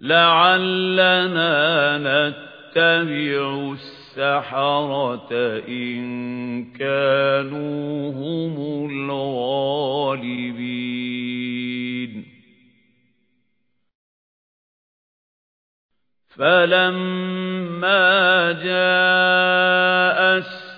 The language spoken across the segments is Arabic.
لَعَلَّنَا نَتَّبِعُ السَّحَرَةَ إِن كَانُوا هُمُ الْغَالِبِينَ. فَلَمَّا جَاءَ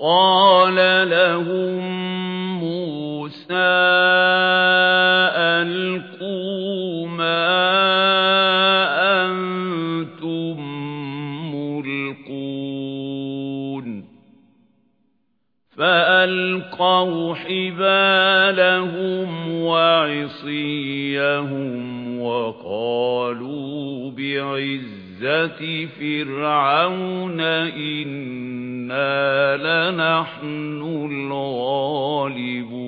قَالَ لَهُم مُوسَى أَلْقُوا مَا أَنتُم مُّلْقُونَ فَأَلْقَوْا حِبَالَهُمْ وَعِصِيَّهُمْ وَقَالُوا بِعِزَّةِ فِرْعَوْنَ إِنَّا لَنَحْنُ الْغَالِبُونَ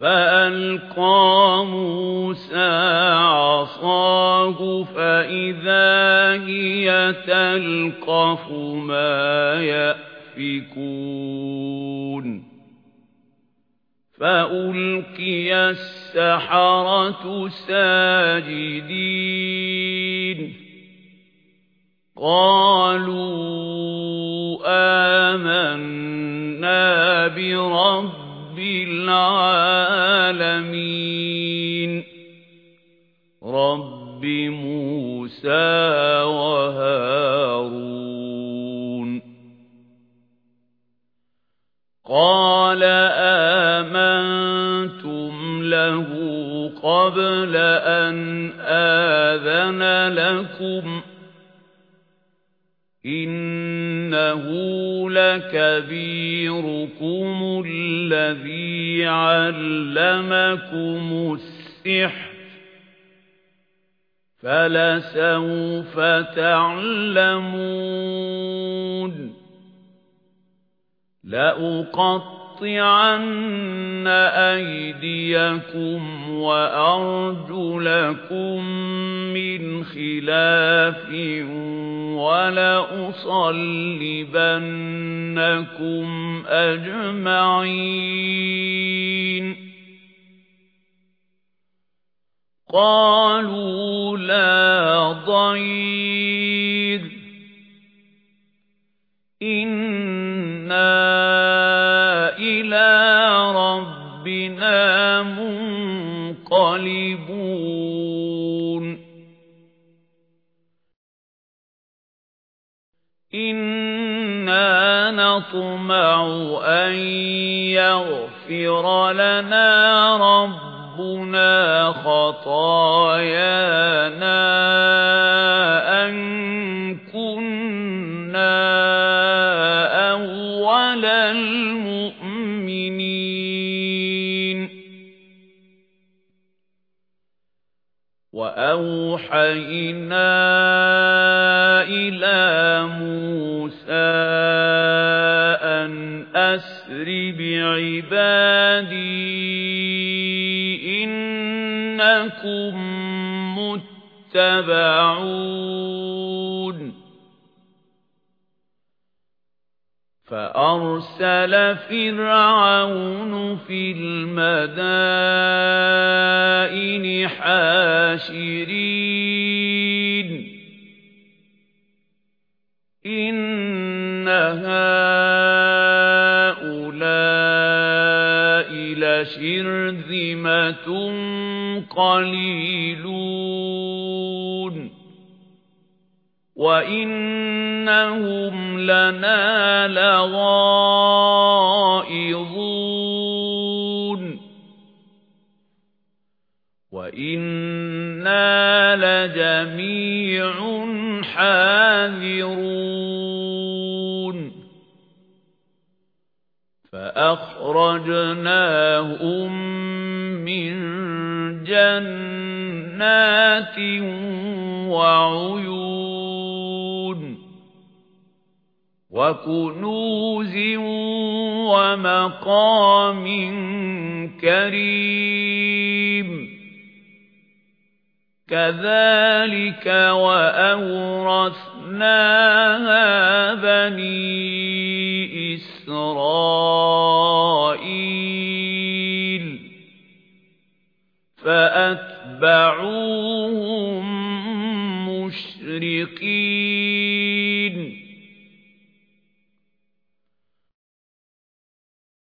فَأَلْقَى مُوسَى عَصَاهُ فَإِذَا هِيَ تَلْقَفُ مَا يَأْفِكُونَ فَأُلْقِيَ السَّحَرَةُ سَاجِدِينَ. قَالُوا آمَنَّا بِرَبِّ الْعَالَمِينَ. رَبِّ مُوسَى وَهَارُونَ. قَالَ قَبْلَ أَنْ آذَنَ لَكُمْ إِنَّهُ لَكَبِيرُكُمُ الَّذِي عَلَّمَكُمُ السِّحْرَ فَلَسَوْفَ تَعْلَمُونَ لَأُقَطِّعَنَّ أَيْدِيَكُمْ وَأَرْجُلَكُمْ مِنْ خِلَافٍ وَلَأُصَلِّبَنَّكُمْ أَجْمَعِينَ. قَالُوا لَا ضَيْرَ. إِلَى رَبِّنَا مُنقَلِبُونَ إِنَّا نَطْمَعُ أَن يَغْفِرَ لَنَا رَبُّنَا خَطَايَانَا وَأَوْحَيْنَا إِلَى مُوسَى أَنْ أَسْرِ بِعِبَادِي إِنَّكُمْ مُتَّبَعُونَ. فَأَرْسَلَ فِرْعَوْنُ فِي الْمَدَائِنِ حَاشِرِينَ. إِنَّ هَؤُلَاءِ لَشِرْذِمَةٌ قَلِيلُونَ. وَإِنَّهُمْ لَنَا لَغَائِظُونَ وَإِنَّا لَجَمِيعٌ حَاذِرُونَ فأخرجناهم من جنات وعيون وكنوز ومقام كريم كذلك وأورثناها بني إسرائيل فأتبعوهم مشرقين